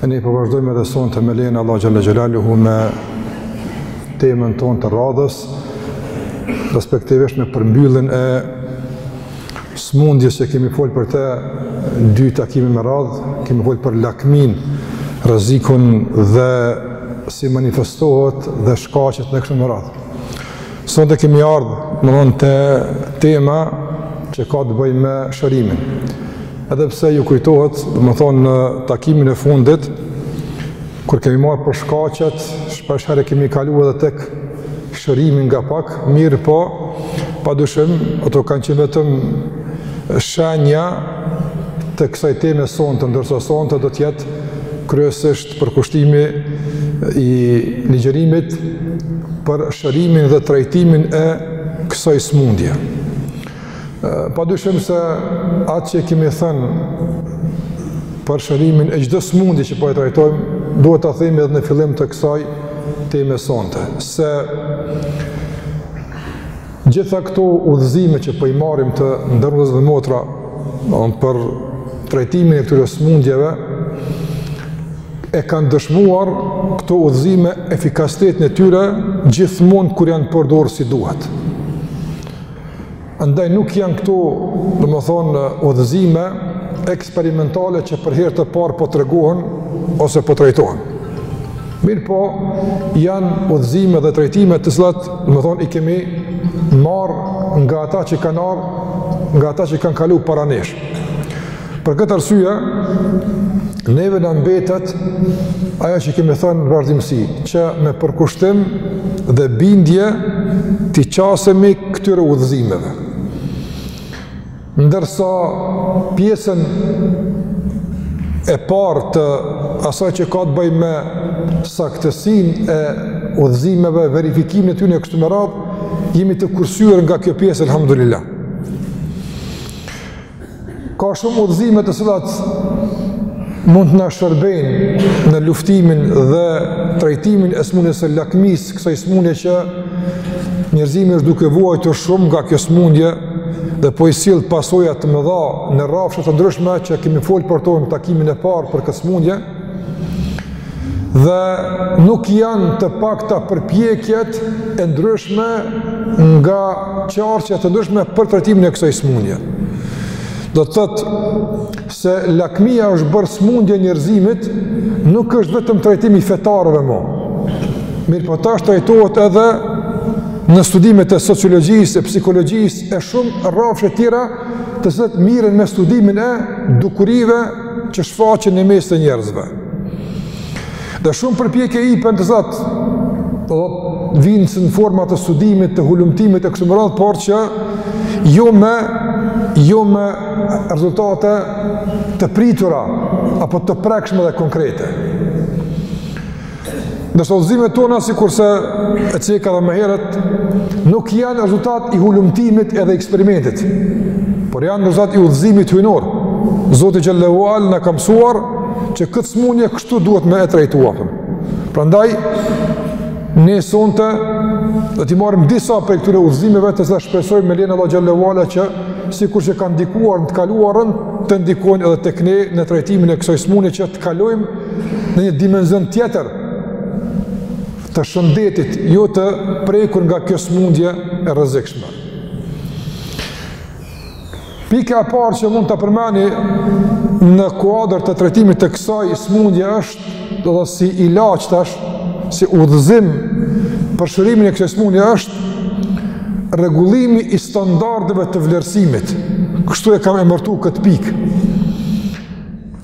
E ne po vazhdojmë edhe sonte me lejen e Allahut xhalla xhelaluhu me temën tonë të radhës, respektivisht me përmbylljen e smundjes që kemi fol për të dy takime me radh, kemi fol për lakminë, rrezikun dhe si manifestohet dhe shkaqet e kështu me radhë. Sonte kemi ardhë, domethënë, te tema që ka të bëjë me shërimin. Edhe pse ju kujtohet, domethonë, në takimin e fundit, kur kemi marrë për shkaqet, shpesh herë kemi kalu edhe tek shërimi nga pak, mirëpo, pa dyshim, ato kanë qenë vetëm shenja të kësaj teme sonte, ndërsa sonte do të jetë kryesisht përkushtimi i ligjërimit për shërimin dhe trajtimin e kësaj smundje. Pa dyshim se atë që kemi thënë për shërimin e çdo smundje që po e trajtojmë, duhet ta themi edhe në fillim të kësaj teme sonte, se Gjitha këto udhëzime që po i marrim të nderuar vëllezër dhe motra, domthonë për trajtimin e këtyre smundjeve e kanë dëshmuar këto udhëzime efikasitetin e tyre gjithmonë kur janë përdor si duhet. Andaj nuk janë këto, domthonë udhëzime eksperimentale që për herë të parë po tregohen ose po trajtohen. Mirëpo, janë udhëzime dhe trajtime të cilat, domethonë, i kemi marrë nga ata që kanë arr, nga ata që kanë kalu para nesh. Për këtë arsye, neve na mbetet ajo që kemi thënë në vazhdimësi, që me përkushtim dhe bindje, t'i qasemi këtyre udhëzimeve. Ndërsa pjesën e parë të asaj që ka të bëjë me saktësinë e udhëzimeve, verifikimin e tyre e kështu me radhë, jemi të kursyer nga kjo pjesë alhamdulillah. Ka shumë udhëzime të cilat mund të na shërbejnë në luftimin dhe trajtimin e smundjes së lakmisë, kësaj smundje që njerëzimi është duke vuajtur shumë nga kjo smundje, dhe po i sill pasoja të mëdha në rrafshe të ndryshme që kemi fol për to në takimin e parë për këtë smundje. Dhe nuk janë të pakta përpjekjet e ndryshme nga qarqe të ndryshme për trajtimin e kësaj smundje. Do të thotë se lakmia është bërë smundje njerëzimit, nuk është vetëm trajtim i fetarëve mo. Mirëpo tash trajtohet edhe në studimet e sociologjisë, e psikologjisë, e shumë rrafshe tjera të cilat miren me studimin e dukurive që shfaqen në mes të njerëzve. Dhe shumë përpjekje i bëjnë ata, dhe vijnë se në format të studimit, të hulumtimit e kështu me radhë, por që jo me, jo me rezultate të pritura, apo të prekshme dhe konkrete. Ndërsa udhëzimet tona, sikurse e ceka dhe më herët, nuk janë rezultat i hulumtimit edhe i eksperimentit, por janë rezultat i udhëzimit hyjnor. Zoti Xhelle ve ala na ka mësuar që këtë smundje Kështu duhet me e trajtua. Prandaj, ne sonte do t'i marrim disa prej këtyre udhëzimeve të cilat shpesoj me lejen e Allahut Xhelle ve ala që sikurse kanë ndikuar në të kaluarën, të ndikojnë edhe tek ne në trajtimin e kësoj smundje që të kalojmë në një dimension tjetër të shëndetit, jo të prekur nga kjo smundje e rrezikshme. Pika e parë që mund ta përmendi në kuadër të trajtimit të kësaj smundje është, domethënë si ilaç tash, si udhëzim për shërimin e kësaj smundje është, rregullimi i standardeve të vlerësimit. Kështu e kam emërtu këtë pikë.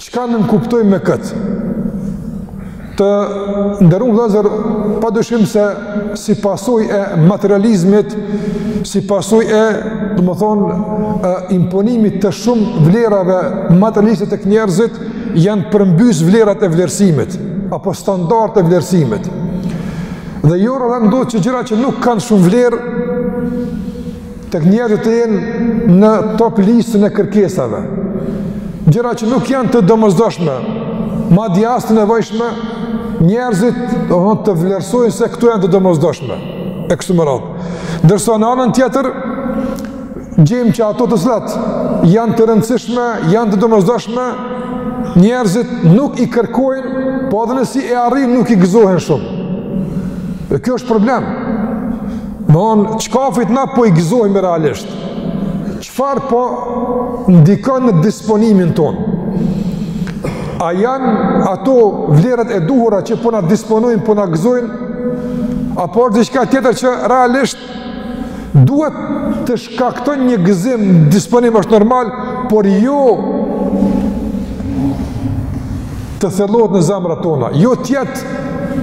Çka nënkuptojmë me këtë? Të nderum vllazër, pa dyshim se si pasojë e materializmit, si pasojë e, domethonë, imponimit të shumë vlerave materialiste tek njerëzit, janë përmbys vlerat e vlerësimit, apo standardet e vlerësimit. Dhe jo rrallë ndodh që gjëra që nuk kanë shumë vlerë, Tek njerëzit të jenë në top listën e kërkesave. Gjëra që nuk janë të domosdoshme, madje as të nevojshme, njerëzit domethonë të vlerësojnë se këto janë të domosdoshme. E kështu me radhë. Ndërsa në anën tjetër gjejmë që ato të cilat janë të rëndësishme, janë të domosdoshme, njerëzit nuk i kërkojnë, po edhe nëse e arrijnë nuk i gëzohen shumë. Dhe kjo është problem. Domethonë çkafit na po i gëzohemi realisht. Çfarë po ndikon në disponimin tonë? A janë ato vlerat e duhura që po na disponojnë, po na gëzojnë? Apo është diçka tjetër që realisht duhet të shkaktojë një gëzim, disponim është normal, por jo të thellohet në zemrat tona, jo të jetë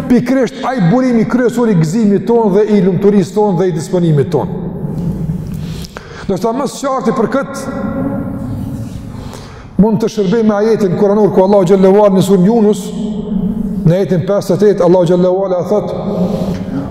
pikërisht ai burimi kryesor i gëzimit tonë dhe i lumturisë tonë dhe i disponimit tonë. Ndoshta më së qarti për këtë mund të shërbehemi me ajetin kuranor ku Allahu xhelle ue ala në suren Junus në ajetin 58 Allahu xhelle ue ala thotë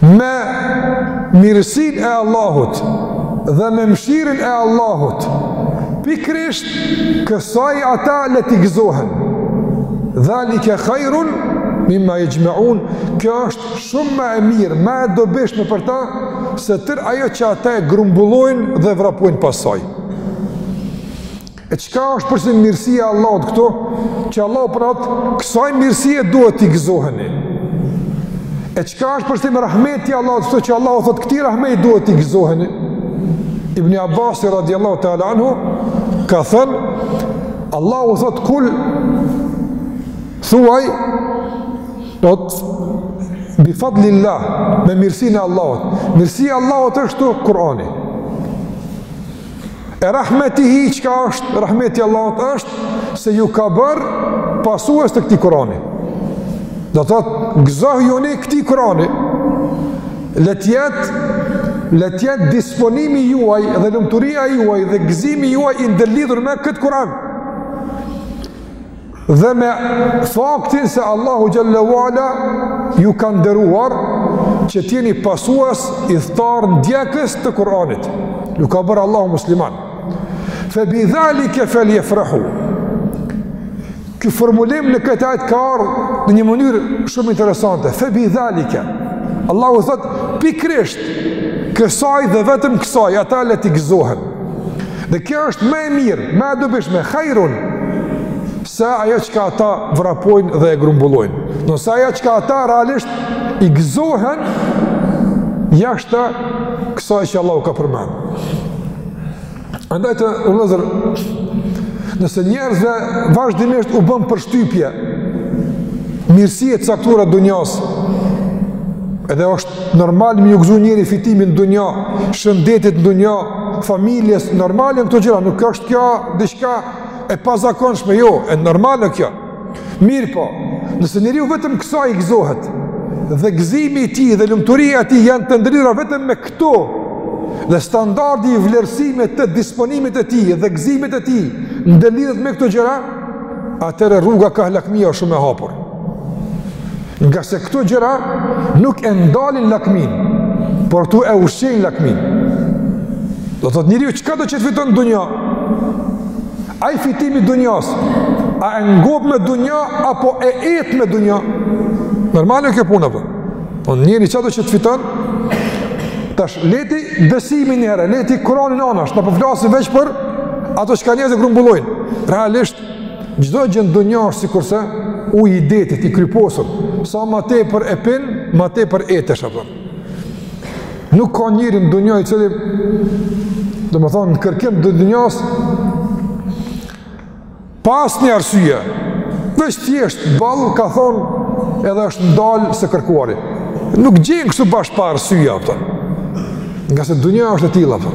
Me mirësinë e Allahut dhe me mëshirën e Allahut, pikërisht kësaj ata le t'i gëzohen. Dhalike hajrun mimma jexhmeun, kjo është shumë ma e mirë, ma e dobishme për ta se tërë ajo që ata e grumbullojnë dhe vrapojnë pas saj. E çka është për qëllim mirësia e Allahut këtu, që Allahu po thotë kësaj mirësie duhet t'i gëzoheni. E çka është për qëllim rahmeti i Allahut këtu, që Allahu thotë këtij rahmeti duhet t'i gëzoheni. Ibni Abbasi radiallahu ta'ala anhu, ka thënë, Allahu thotë kul, thuaj, thotë bi fadlilah me mirësinë e Allahut. Mirësia e Allahut është Kur'ani. E rahmetihi çka është, rahmeti i Allahut është, se ju ka bërë pasues të këtij Kurani. Do të thotë, gëzohjuni këtij Kurani, le të jetë, le të jetë disponimi juaj dhe lumturia juaj dhe gëzimi juaj i ndërlidhur me këtë Kuran. dhe me faktin se Allahu xhelle ue ala ju ka nderuar që të jeni pasues, ithtarë, ndjekës të Kur'anit. Ju ka bërë Allahu muslimanë. Fe bi dhalike fel jefrahu. Ky formulim në këtë ajet ka ardhur në një mënyrë shumë interesante. Fe bi dhalike. Allahu thotë pikërisht kësaj dhe vetëm kësaj ata le t'i gëzohen. Dhe kjo është më e mirë, më e dobishme, hajrun, se ajo çka ata vrapojnë dhe e grumbullojnë ose ajo çka ata realisht i gëzohen, jashtë kësaj që Allahu ka përmend. Andaj të vëllezër, nëse njerëzve vazhdimisht u bën përshtypje mirësi e caktuar e dunjasë, edhe është Normal me iu gëzu njeri fitimit në dunja, shëndetit në dunja, familjes, normal janë këto gjëra, nuk është kjo diçka e pazakonshme, jo, e normalme kjo. Mirëpo, nëse njeriu vetëm kësaj i gëzohet, dhe gëzimi i tij dhe lumturia e tij janë të ndërlidhura vetëm me këto, dhe standardi i vlerësimit të disponimit të tij dhe gëzimit të tij ndërlidhet me këto gjëra, atëherë rruga kah lakmia o shumë e hapur. Ngase këto gjëra nuk e ndalin lakminë, por tu e ushqejnë lakminë. Do të thotë njeriu, çkado që të fiton në dunja? Ai fitimi i dunjas, a e ngob me dunja, apo e et me dunja? Normale kjo punë, apo? Po njeriu çkado që të fiton, tash leti besimin njëherë, leti kuranin anash, na po flasim veç për ato çka njerëzit grumbullojnë. Realisht, Çdo gjë në dunja është sikurse uji i detit i kryposur, sa më tepër e pin, më tepër etesh apo. Nuk ka njeri në dunja i cili domethonë në kërkim të dunjas pa asnjë arsye. Veç thjesht boll ka thonë edhe është ndal së kërkuari. Nuk gjen kështu bash pa arsye apo. Ngase dunja është e tillë apo.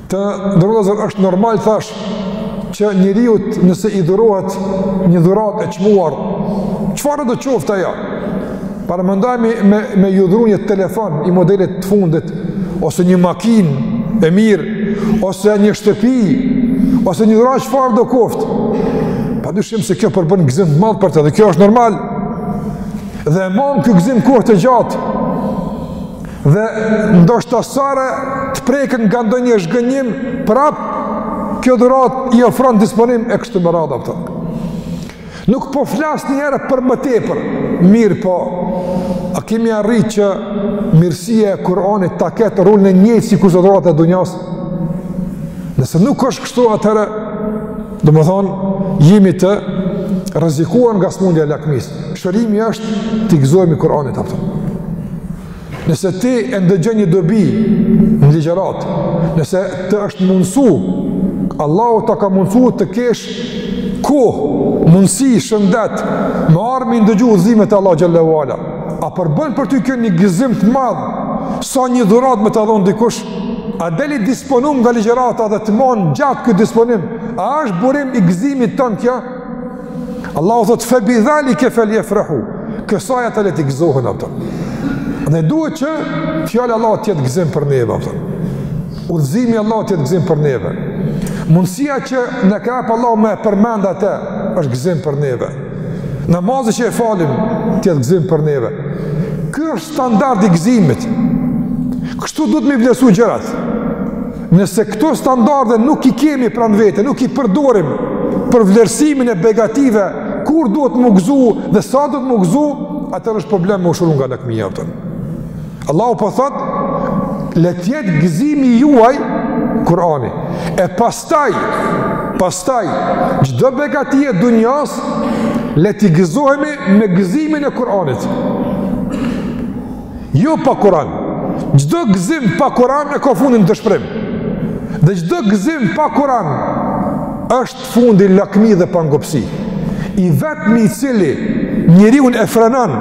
Të nderuar vëllezër është normal thash që njeriut nëse i dhurohet një dhuratë e çmuar, çfarëdo qoftë ajo? Paramendojeni me, me iu dhuru një telefon i modelit të fundit, ose një makinë e mirë, ose një shtëpi, ose një dhuratë çfarëdo koftë. Pa dyshim se kjo përbën gëzim të madh për të dhe kjo është normal. Dhe e man ky gëzim kohë të gjatë, Dhe ndoshta sa herë të preket nga ndonjë zhgënjim, prap kjo dhuratë i ofron disponim e kështu me radhë apo. Nuk po flas një herë për më tepër, mirëpo a kemi arrit që mirësia e Kur'anit ta ketë rolin e njëjtë sikurse dhuratë e dunjas? Nëse nuk është kështu atëherë, domethënë jemi të rrezikuar nga smundja e lakmisë. Shërimi është t'i gëzohemi Kur'anit apo. Nëse ti e ndëgjon një dobi në ligjëratë, nëse të është mundësu, Allahu ta ka mundësu të kesh kohë, mundësi, shëndet, me ardh me i ndëgju udhëzimet e Allah xhel-le ue ala, a përbën për ty kjo një gëzim të madh, sa një dhuratë me ta dhonë dikush, a del i disponum nga ligjërata dhe të man gjatë ky disponim, a është burim i gëzimit tonë kjo, Allahu thotë, febidhalike feljefrehu, kësaj ata le t'i gëzohen apo. Dhe duhet që fjala e Allahut t'jetë gëzim për neve, apo. Udhëzimi i Allahut t'jetë gëzim për neve. Mundësia që na jep Allahu me përmend Atë, është gëzim për neve. Namazi që e falim, t'jetë gëzim për neve. Ky është standard i gëzimit. Kështu duhet me i vlerësu gjërat. Nëse këto standarde nuk i kemi pranë vete, nuk i përdorim për vlerësimin e begative, kur duhet m'u gëzu dhe sa duhet m'u gëzu, atëher është problem m'u shëru nga lakmia, a kupton. Allahu po thot, le t'jetë gëzimi juaj, Kurani, e pastaj, pastaj, çdo begatie dunjas, le t'i gëzohemi me gëzimin e Kur'anit. Jo pa Kur'an. Çdo gëzim pa Kur'an e ka fundin dëshpërim. Dhe çdo gëzim pa Kur'an është fundi lakmi dhe pangopsi. I vetmi i cili njeriun e frenon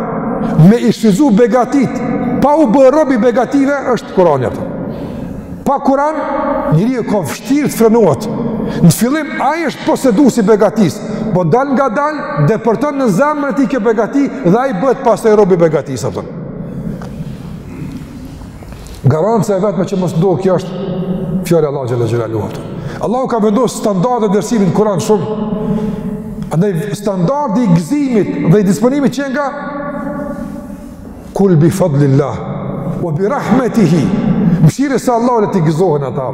me i shfrytzu begatit pa u bë rob i begative është Kur'ani, a kupton. Pa Kur'an, njeriu e ka vështirë të frenohet. Në fillim ai është poseduesi i begatisë, po dalngadalë depërton në zemrën e tij kjo begati dhe ai bëhet pastaj rob i begatisë, a kupton. Garanca e vetme që mos ndodh kjo është fjala e Allahut xhalla xhelaluhu. Allahu ka vendosur standarde t'vlerësimit n'Kur'an shumë. Andaj standardi i gëzimit dhe i disponimit që nga Kul bi fadlillah, ve bi rahmetihi, mëshirës së Allahut le t'i gëzohen ata.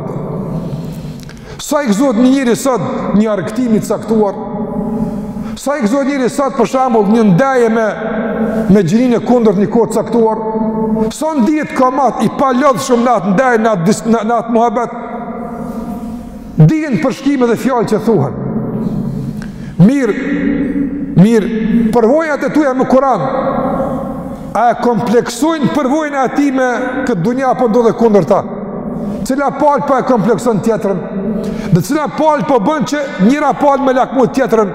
Sa i gëzohet njeri sot një argëtimi të caktuar? Sa i gëzohet njeri sot për shembull një ndeje me, me gjinin e kundërt një kohë të caktuar? Sa ndihet kamat i palodhshëm në atë ndeje në atë, në atë muhabet? Dihen përshkrime dhe fjalë që thuhen. Mirë, mirë, përvojat e tuja me Kuran, a e kompleksojnë përvojën e atij me këtë dunja apo ndodh e kundërta? Cila palë po e komplekson tjetrën? Dhe cila palë po bën që njëra palë me lakmu tjetrën?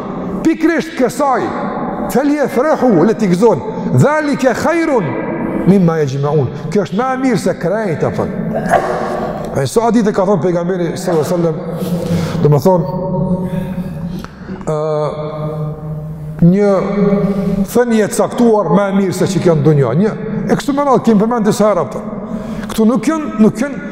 Pikërisht kësaj, feljefrehu, le t'i gëzohen, dhalike hajrun mimma jexhmeun, kjo është ma e mirë se krejt, a kupton. E sa hadithe ka thonë pejgamberi, sallallahu sallam, domethonë, uh, një thënie të caktuar ma e mirë se krejt kjo dunja, një, e kështu me radhë, kemë përmendë disa herë, a kupton. Këtu nuk janë, nuk janë,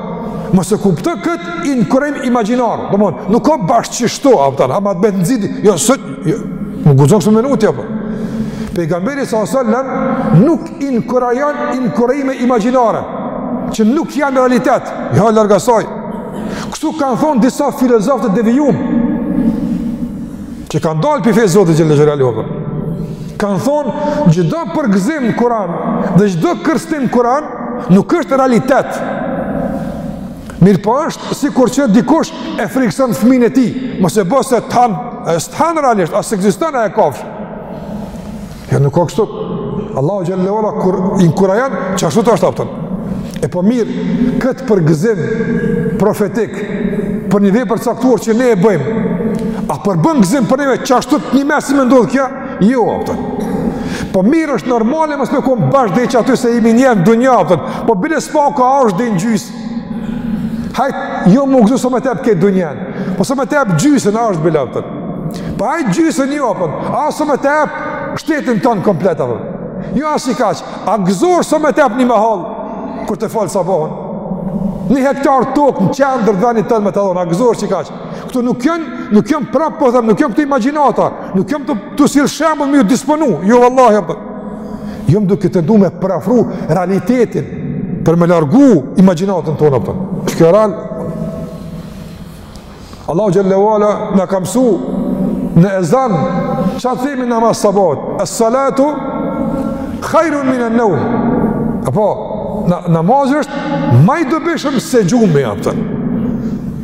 Mos e kuptoj kët inkurajim imagjinar. Domthon, nuk ka bash qishtu, a kupton? Ama të bëhet nxit, jo sot, jo. Nuk guxon kshtu me mendu, a kupton. Pejgamberi sa sallam nuk inkurajon inkurajime imagjinare që nuk janë realitet. Jo larg asaj. Kështu kanë thon disa filozofë të devijum që kanë dalë prej fesë t'Zotit xhelle xhelaluhu. Kanë thonë, çdo përgëzim n'Kuran dhe çdo kërcënim n'Kuran, Nuk është realitet. Mirëpo është sikur që dikush e frikëson fëmijën e tij, mos e bo se t'han, e s't'han realisht, as ekziston ajo kafshë. Jo, nuk ka kështu. Allahu xhelle ve ala kur inkurajon, që ashtu të është, a kupton. E po mirë, këtë përgëzim profetik, për një vepër t'caktuar që ne e bëjmë, a përbën gëzim për neve, që ashtu të një mesim me ndodhë kjo, Jo, a kupton. Po mirë është normale mos me kon bash edhe qaty se imi njerë dunja, a kupton. Po bile s'paku është dhe në gjysë. Hajt, jo m'u gëzu sa me t'ep këtë dunja. Po sa me t'ep gjysën është bile, a kupton. Po hajt gjysën jo, a kupton. A sa me t'ep shtetin tonë komplet, a kupton. Jo as qikaq. A gëzu sa me t'ep një mahallë, kur të falë sabahun. Një hektar tokë në qendër të venit tonë me ta dhonë. A gëzu qikaq. Këtu nuk janë, nuk janë prapë po them, nuk janë këtu imagjinata, nuk jam tu sjell shembull me ju disponu. Jo vallahi, a kupton. Jom duke tentu me përafru realitetin për me largu imagjinatën tonë, a kupton. Kjo real. Allahu xhelle ve ala na ka mësu në ezan çfarë themi n'namaz t'sabahut. Es-salatu khairun min an-nawm. Apo na, namazi është më i dobishëm se gjumi, a kupton.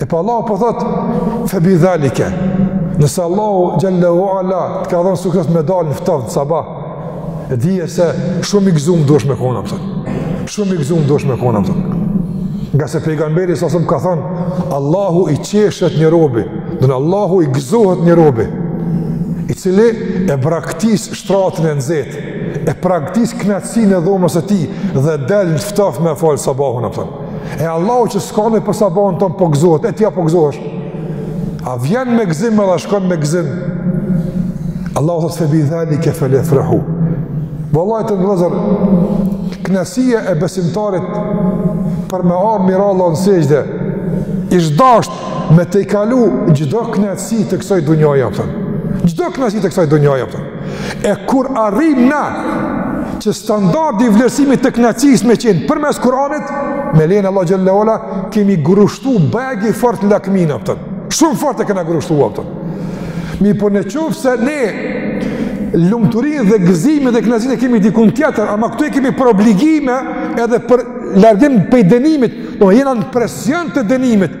E po Allahu po thotë, fe bidhalike, nëse Allahu xhelle ve ala, të ka dhënë sukses me dalë në ftoftë në sabah, dije se shumë i gëzum duhesh me kon, a kupton. shumë i gëzum duhesh me kon, a kupton. ngase pejgamberi sasëm ka thënë, Allahu i qeshet një robi, domethënë Allahu i gëzohet një robi, i cili e braktis shtratin e nxehtë, e braktis kënaqësinë e dhomës së tij, dhe del në ftoftë me falë sabahun, a kupton. E Allahu që s'ka nevojë për sabahun ton po gëzohet, e ti a po gëzohesh? A vjen me gëzim edhe shkon me gëzim? Allahu thotë fe bidhalike fel jefrahu. Vallahi vëllezër, kënaqësia e besimtarit për me ardh me i ra Allahut në sexhde. Ish dashtë me tejkalu çdo kënaqësi të kësaj dunjaje, a kupton. Çdo kënaqësi të kësaj dunjaje, a kupton. E kur arrim na që standardi i vlerësimit të kënaqësisë me qenë përmes Kur'anit, me lejen e Allahut xhelle ve ala kemi grushtu bajagi fort lakminë, a kupton. Shumë fort e kena grushtu, a kupton. Mirëpo në qoftë se ne lumturinë dhe gëzimin dhe kënaqësinë e kemi dikun tjetër, ama këtu i kemi për obligime edhe për largim prej dënimit, domethënë jena në presion të dënimit.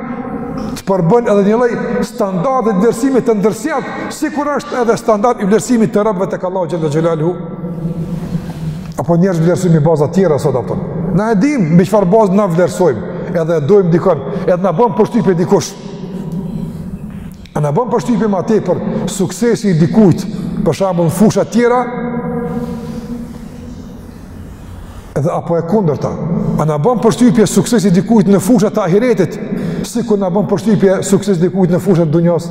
të përbën edhe një lloj standardi të vlerësimit të ndërsjellë, sikur është edhe standard i vlerësimit të robëve tek Allahu xhelle xhelaluhu. Apo njerëz vlerësojmë mbi baza të tjera sot, a kupton. Na e dimë mbi çfarë baze na vlerësojmë, edhe e dojmë dikon, edhe na bën përshtypje dikush. A na bën përshtypje më tepër suksesi i dikujt, për shembull në fusha të tjera, Edhe apo e kundërta. A na bën përshtypje suksesi dikujt në fusha të ahiretit, sikur na bën përshtypje suksesi dikujt në fusha të dunjas?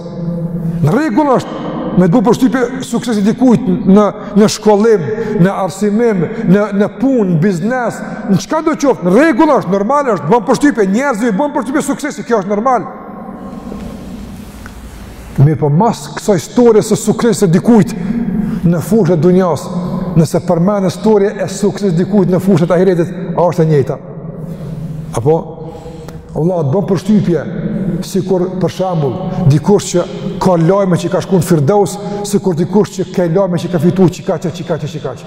Në rregull është me të bën përshtypje suksesi dikujt në, në shkollim, në arsimim, në, në punë, në biznes, në çkado qoftë, në rregull është, normal është, bën përshtypje, njerëzve i bën përshtypje suksesi, kjo është normal. Mirëpo mas kësaj storie së suksesit të dikujt në fushë të dunjas, nëse përmend storie e suksesit dikujt në fushë të ahiretit, a është e njëjta. Apo, vallah, të bën përshtypje, sikur për shembull, dikush që ka lajme që ka shku në firdaus, sikur dikush që ka lajme që ka fitu qikaq, qikaq, qikaq.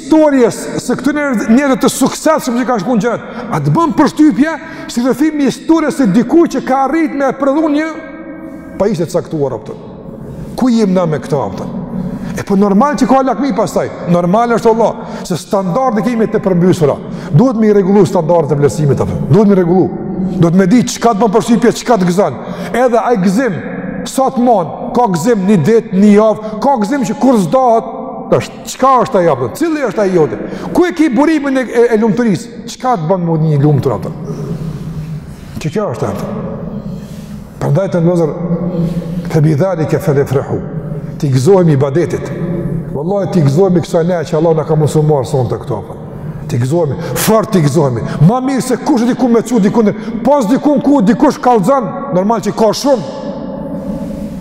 historisë së këtyre njerëzve të suksesshëm që kanë shku në xhenet, a të bën përshtypje si rrëfimi i historisë së dikujt që ka arrit me prodhu një pajisje të caktuar, a kupton. Ku jemi na me këto, a kupton? E po normal që ka lakmi pastaj, normal është vallah, se standardet i kemi të përmbysura. Duhet me i rregullu standardet e vlerësimit apo. Duhet me i rregullu. Duhet me di çka të bën përshtypje, çka të gëzon. Edhe ai gëzim sa të mban, ka gëzim një ditë, një javë, ka gëzim që kurrë s'dahet, është. Çka është ajo, a kupton? Cili është ai i joti? Ku e ke burimin e, e, e lumturisë? Çka të bën më të lumtur, a kupton? Qekjo është, a kupton. Prandaj të nderuar, fe bidhalike fel jefrehu. T'i gëzohemi ibadetit. Vallahi t'i gëzohemi kësaj ne që Allahu na ka mundësu me ardhë sonte këtu. T'i gëzohemi, fort t'i gëzohemi. Ma mirë se kush e di ku me cu, dikun dhe, pas dikun ku, dikush kallzon, normal që ka shumë,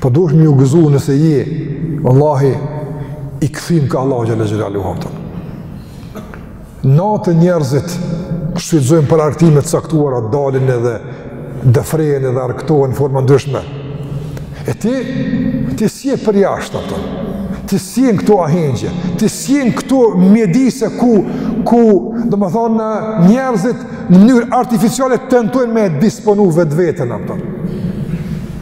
Po duhesh me ju gëzu nëse je, vallahi, i kthym kah Allahu xhele xhelaluhu, a kupton. Natën njerëzit e shfrytëzojnë për argëtime të caktuara, dalin edhe dëfrehen edhe argëtohen në forma të ndryshme. E ti, ti s'je përjashtë, a kupton. Ti s'je në këto ahengje, ti s'je në këto mjedise ku, ku domethënë, njerëzit në mënyrë artificiale tentojnë me disponu vetveten, a kupton.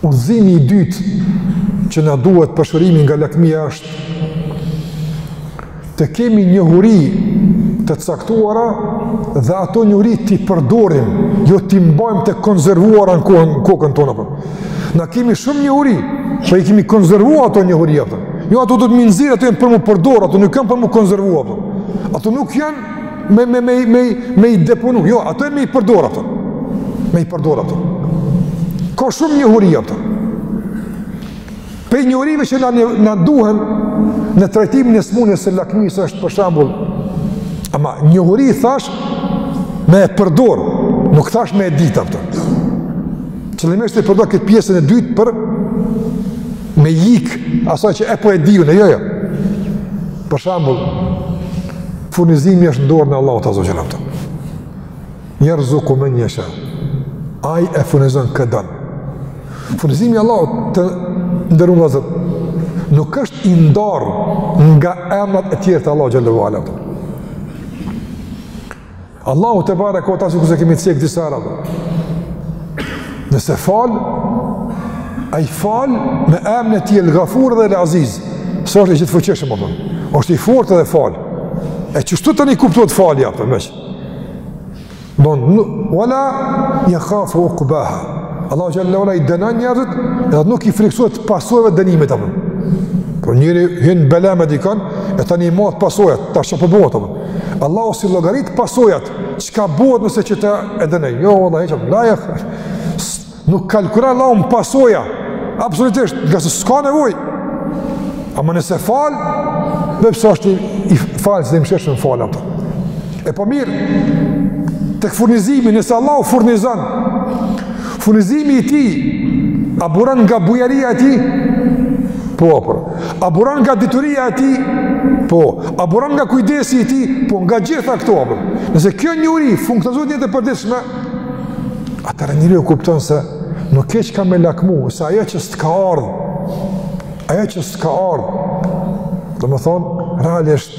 Udhëzimi i dytë që na duhet për shërimin nga lakmia është të kemi njohuri të caktuara dhe ato njohuri t'i përdorim, jo t'i mbajmë të konzervuara në kohën, kokën tonë. Po. Na kemi shumë njohuri, që po i kemi konzervu ato njohuri, a kupton. Jo ato duhet me i nxjerrë, ato janë për m'u përdorë, ato nuk janë për m'u konzervu, a kupton. Ato nuk janë me me me me me i deponu. Jo, ato janë me i përdor, a kupton. Me i përdor, a kupton. Ka shumë njohuri, a kupton. Prej njohurive që na duhen në trajtimin e smundjes së lakmisë është për shembull ama njohuri thash me e përdor, nuk thash me e ditë, a kupton. Qëllimisht e përdor këtë pjesën e dytë për me ik asaj që epo e di unë, jo jo. Për shembull, furnizimi është në dorën e Allahut azze ve xhel. Jerzuku men jesha. Ai e furnizon kë don. Furnizimi i Allahut të nderun vllezër, nuk është i ndarë nga emrat e tjerë të Allahut xhela. Allahu tebareke ve teala sikurse kemi cek disa herë. Nëse fal, ai fal me emrin e tij El Ghafur dhe El Aziz. Se është i gjithëfuqishëm apo? Është i fortë dhe fal. E qeshtu tani kuptohet falja apo më? Don, wala ya khafu uqbaha. Allahu xhalla wala i dënon njerëzit, edhe nuk i friksohet pasojave të dënimit apo. Por njeri hyn n'bela me dikon, e tani i mat pasojat, tash ça po bëhet apo. Allahu s'i llogarit pasojat, çka bëhet nëse qeta e dënoj. Jo, valla, hiç apo lajë. Nuk kalkulon Allahu me pasoja. Absolutisht, ngase s'ka nevojë. Ama nëse fal, dhe pse është i fal se i mëshirshëm fal ato. E po mirë, tek furnizimi, nëse Allahu furnizon, furnizimi i tij a buron nga bujaria e tij? Po, po. A buron nga dituria e tij? Po. A buron nga kujdesi i tij? Po, nga gjitha këto apo. Nëse kjo njohuri funksionon n'jetën e përditshme, atëherë njeriu kupton se nuk ke çka me lakmu, se ajo që s'të ka ardhë, ajo që s'të ka ardhë, domethënë, realisht,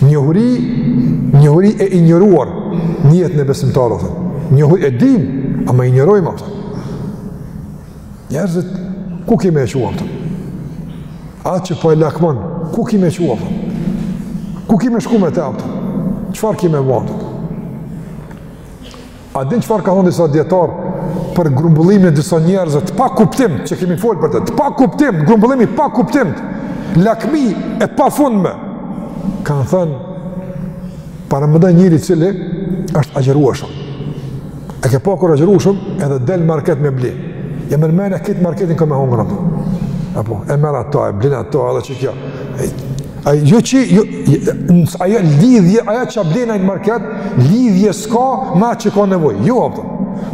Njohuri, njohuri e injoruar në jetën e besimtarit, a kupton. njohuri e dimë, ama e injorojmë, a kupton. Njerëzit, ku ki me e çu, a kupton? Atë që po e lakmon, ku ki me e çu, a kupton? Ku ki me shku me te, a kupton? Çfarë ki me, a kupton? A din çfarë kanë thënë disa dijetarë për grumbullimin e disa njerëzve të pakuptimt që kemi folë për të, të pakuptimt, grumbullim i pakuptimt, lakmi e pafundme. Kanë thënë paramendo njeri i cili është agjërueshëm. E ke pa kur agjërueshëm edhe del market me bli. Ja merr menja krejt marketin ka me hongër. Apo e merr ato, e blin ato edhe çka. Ajo jo që jo, ajo lidhje, ajo që blen në market, lidhje s'ka me atë që ka nevojë. Jo apo.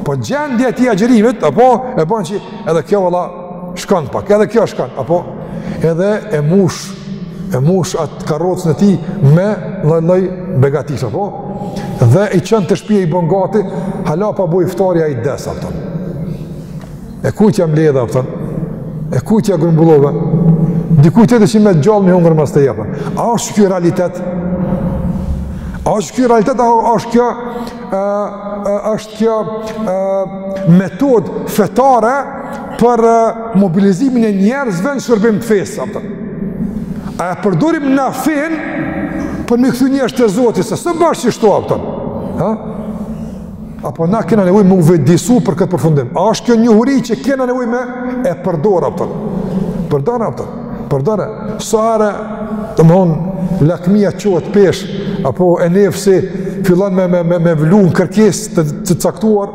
Po gjendja e tij agjërimit, apo e bën që edhe kjo valla shkon pak, edhe kjo shkon, apo edhe e mush, e mush atë karrocën e tij me lloj-lloj begatish, apo dhe i çon te shtëpia i bën gati, hala pa u bo iftari ai des apo. E kujt ja mbledh, apton? E kujt ja grumbullove? Dikuj të të që me gjallë me hongër ma s'të japin. A është ky realitet? A është ky realitet? A është kjo, a, a, është kjo a, metodë fetare për a, mobilizimin e njerëzve në shërbim të fesë, apton? A e përdorim na fenë për me kthy njerëz te Zoti, se s'bash qishtu, apton? Ha? Apo na kena nevoj me u vedisu për këtë përfundim. A është kjo njohuri që kena nevoj me e përdor, apton. Përdore, apton. Përdore. Sa herë, domethonë, lakmija çohet peshë, apo e nefsi fillan me, me, me, me vlu në kërkesë të, të caktuar,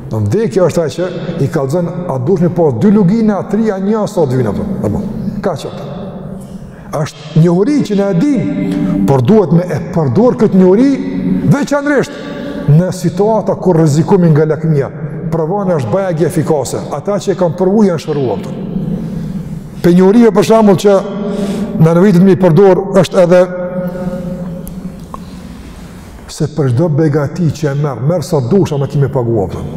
Në vdekja është ajo që i kallzon a dush një apo dy lugina, a tri, a një, a sa dyna, apton. Po. Apo, ka që atë. Ashtë njohuri që na e dimë, por duhet me e përdor këtë njohuri, veçanërisht, në situata kur rrezikohmi nga lakmija, provone është bajagi efikase, ata që e kanë provu janë shëru, apton. Pej njohurive për shembull që na nevojitet me i përdor është edhe se për çdo begati që e merr, merr sa dush ama ki me pagu, apton.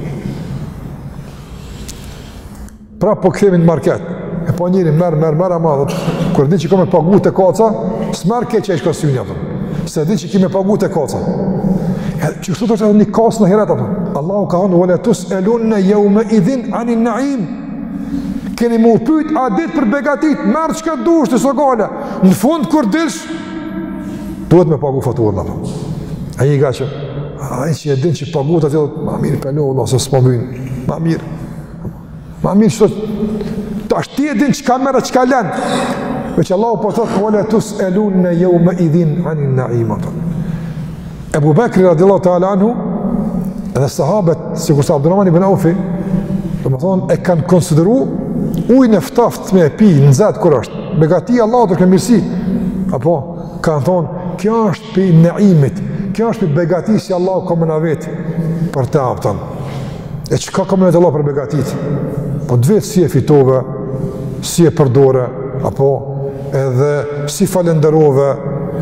Pra po kthemi në market. E po njeri merr, merr, merr ama kur di që kam me pagu te kasa, s'merr krejt çka i sheh syni, apton. Se di që ki me pagu te kasa. Edhe qishtu është një kasë në ahiret, apton. Allahu ka thënë wala tus elunna yawma idhin anin naim. Keni me u pyet at ditë për begatitë, merr çka dush, s'o gajle. Në fund kur dilsh Duhet me pagu faturën apo. Ai i gashë. Ai që e din që paguhet thotë, "Ma mirë kanë u ose s'po vin." Ma mirë. Ma mirë sot. Tash ti e din çka merr, çka lën. Me që Allah po thotë, "Wala tus elunna jawma idhin anin naim." Ebu Bekri radiallahu ta'ala anhu dhe sahabet, sikurse Abdurrahman ibn Aufi, domethonë, e kanë konsideru ujin e ftoft me e pi, nxehtë kur është, begati e Allahut e mirësi, apo, Kanë thonë, kjo është pi neimit, kjo është pi begatisë, Allahu ka me na vet për te, apton. E çka ka me na vet Allahu për begatitë? Po të vet si e fitove, si e përdore, apo edhe si falenderove,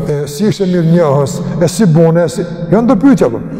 e si ishe mirënjohës, e si bone, e si... Janë do pytje, apton. Po.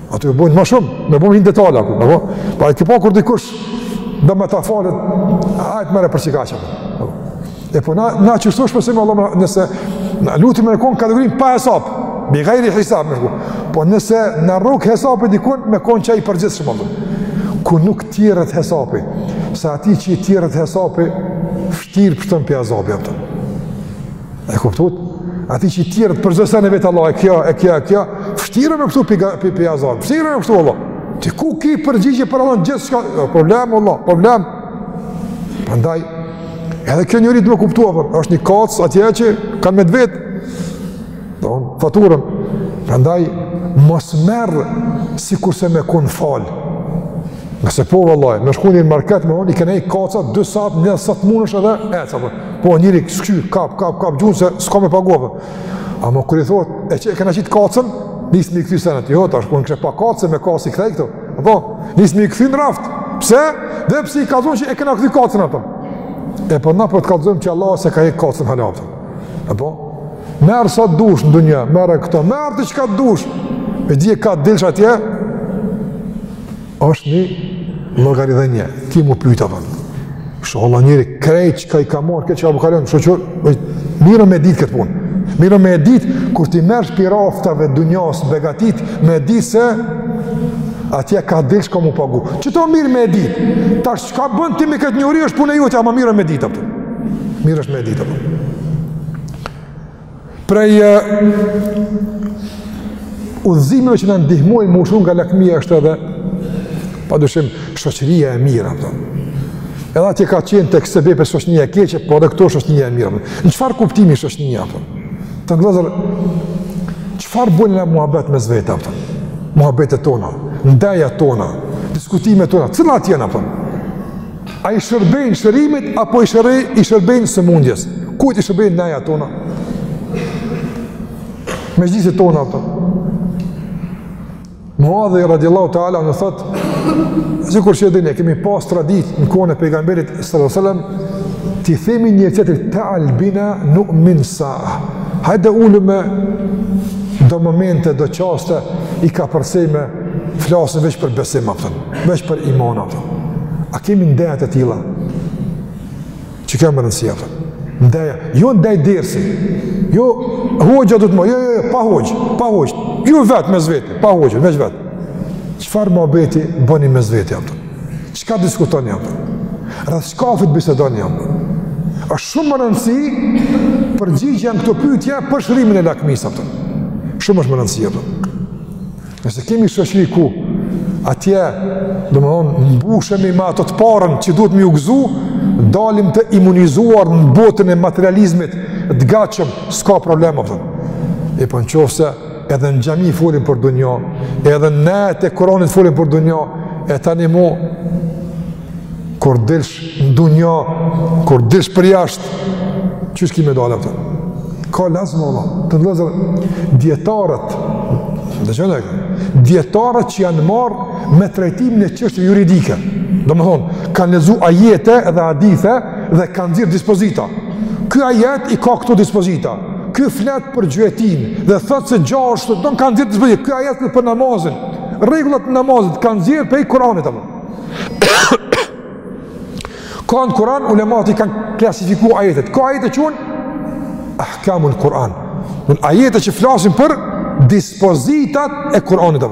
Ato e bojnë ma shumë, me bojnë një detalë apo, apo? Po e ki pa kur dikush do me ta falë, hajt merre për qika qëmë. E po na, na që së shpësim Allah, nëse na lutim e në konë kategorin pa hesap, bi gajri hesap, me shku. Po nëse në rrugë hesap e dikun, me konë që i përgjithë shumë Allah. Ku nuk tjerret hesapi, se atij që i tjerret hesapi, vështirë pshton pi azabit, apton. E kuptuat? Atij që i tjerët për zëse në vetë Allah, e kja, e kja, e kja, vështirë me këtu për për jazan, vështirë me këtu Allah. Ti ku ki përgjigje për Allah në gjithçka, jo, problem Allah, problem. Prandaj, edhe kjo njerit me kuptua, për, është një kacë atje që kanë me të vetë, do, faturën. Prandaj, mos merr sikurse me konë falë. Nëse po vëllaj, me shku një market me unë, i kene i kaca, dy satë, një satë munesh edhe eca, po, po njeri kësky, kap, kap, kap, gjunë se s'ka me pagu, për. Ama kur i thotë, e që e kene qitë kacën, nisë mi kthy senet, jo, tash kur kështë pa kacën, me kacë i kthej këto, apo, nisë mi kthy në raft, pse, dhe pse i kallzon që e kene kthy kacën, apo. E për po na për po të kallzojmë që Allah se ka i kacën halapë, apo. Merr sa dush në dunja, merr këto, merr ti çka dush, e di e ka dilsh atje, është një llogari dhe një, ki m'u pyt, a për. Shë Allah njeri, krejt çka i ka marrë, këtë që ka bukaron, shë që, mirë me ditë këtë punë. Mirë me ditë, kur t'i merrsh pi raftave dunjas, begatitë, me ditë se, atje ka diçka m'u pagu. Qëto mirë me ditë, tash çka bën ti me këtë njohuri, është punë e jotja, ama mirë me ditë, a kupton. Mirë është me ditë, a kupton. Prej udhëzimeve që na ndihmojnë me u shëru nga lakmia është edhe padyshim shoqëria e mirë, a kupton. Edhe atje ka qenë tek sebepet shoqënia e keqe, por edhe këtu shoqënia e mirë. Në çfarë kuptimi shoqënia, a kupton? Vëllezër, çfarë bëjmë na muhabet mes vete, a kupton? Muhabetet tona, ndeja tona, diskutimet tona, cilat janë, a kupton? A i shërbejnë shërimit, apo i shërbejnë, i shërbejnë sëmundjes? Kujt i shërbejnë ndeja tona? Mexhliset tona, a kupton. Muadhi radiallahu ta'ala anhu thotë, sikurse edhe ne, kemi pas traditë në kohën e pejgamberit s.a.s. T'i themi njëri-tjetrit, ta'al bina nu'min sa'a. Hajde ulemi do momente, do çaste, i kapërcejmë, flasim veç për besim, a kupton. veç për iman, a kupton. A kemi ndejat e tilla? Që kjo me rëndësi, a kupton. Ndeja, jo ndejë dersi, jo hoxha domethënë, jo, jo, jo, pa hoxhë, pa hoxhë, ju vetë mes veti, pa hoxhë, veç vetë. Çfarë muhabeti bëni mes veti, a kupton? Çka diskutoni, a kupton? Rreth çkafit bisedoni, a kupton? Është shumë me rëndësi përgjigjja në këto pytje për shrimin e lakmisë, a kupton. Shumë është me rëndësi, a kupton. Nëse kemi shoqëri ku atje, domethonë, mbushemi me ato të parën që duhet m'iu gëzu, dalim të imunizuar në botën e materializmit, të gatshëm, s'ka problem, a kupton. E po në qoftë se edhe në xhami folim për dunja, edhe në netët e Kur'anit folim për dunja, e tani mo Kur dilsh në dunja, kur dilsh përjashtë, qysh ki me dalë, a kupton? Ka lasë më Allah, vëllezër, dijetarët, dëgjoni, dijetarët që janë marrë me trajtimin e çështjeve juridike, domethënë, kanë lexu ajete dhe hadithe dhe kanë nxjerrë dispozita. Ky ajet i ka këto dispozita, ky flet për gjuetinë dhe thotë se gjashtë domethënë kanë nxjerrë dispozitë. Ky ajet për namazin. Rregullat e namazit kanë nxjerrë prej Kuranit apo. Ka në Kur'an, ulematë i kanë klasifiku ajetet. Ka ajete që quhen Ahkamul Kur'an. Do ajete që flasin për dispozitat e Kur'anit.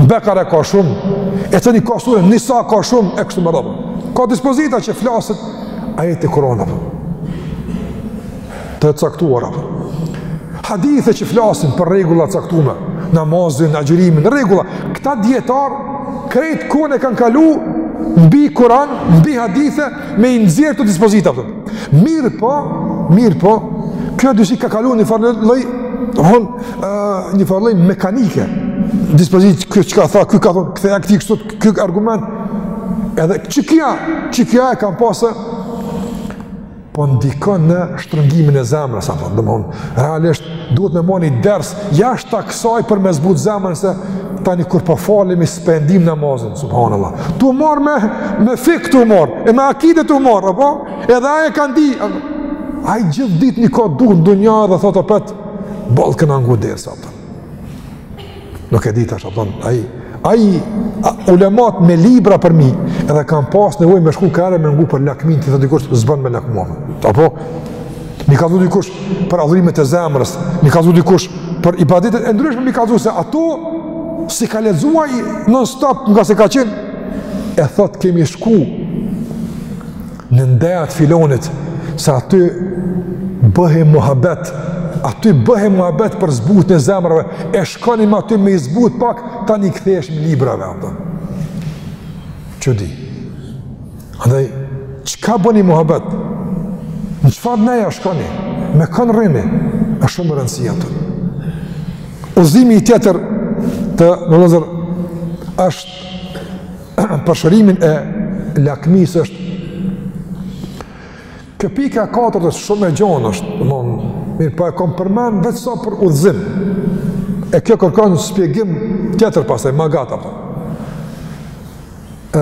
Në Bekare ka shumë, e tani ka suren Nisa ka shumë, e kështu me radhë. Ka dispozita që flasin ajetet e Kur'anit. të caktuara. Hadithe që flasin për rregulla të caktume, namazin, agjërimin, rregulla. Këta dijetarë krejt kohën e kanë kalu mbi Kur'an, mbi hadithe me i nxjerrë këto dispozita, apo. Mirëpo, mirëpo. Kjo disi ka kalu një farë lloj, domthon, ë një farë lloj mekanike. Dispozitë kjo çka tha, ky ka thon, kthej akti këtu, ky argument. Edhe çka, çka e kanë pasë po ndikon në shtrëngimin e zemrës apo domthon realisht duhet me bo ni ders jashta kësaj për me zbut zemrën se tani kur po falemi s'pe ndim namazin subhanallahu tu mor me me fikh tu mor e me akide tu mor apo edhe ai e ka di ai gjithë ditën i ka durt në dunja dhe thotë opet boll kam ngu ders apo Nuk e di tash, apo ai, ai ulematë me libra përmbi, edhe kanë pas nevojë me shku ka herë me ngu për lakminë, t'i thotë dikush s'bën me lakmu. Apo me i kallzu dikush për adhurimet e zemrës, me i kallzu dikush për ibadetet e ndryshme me i kallzu se ato s'i ka lexuar non stop ngase ka qenë e thotë kemi shku në ndejat e filanit, se aty bëhej muhabet, aty bëhej muhabet për zbutjen e zemrave, e shkonim aty me i zbut pak, tani kthehshim librave, a kupton. Çudi. Andaj, çka bëni muhabet? Në çfarë ndeja shkoni? Me kon rrini? Ka shumë rëndësi, a kupton. Udhëzimi tjetër vëllezër është për shërimin e lakmisë është. Kjo pika e katërt është shumë e gjonë është, domethënë, mirëpo e kom përmend veç sa për udhëzim. E kjo kërkon një shpjegim tjetër pastaj, ma gatë, a kupton. Po.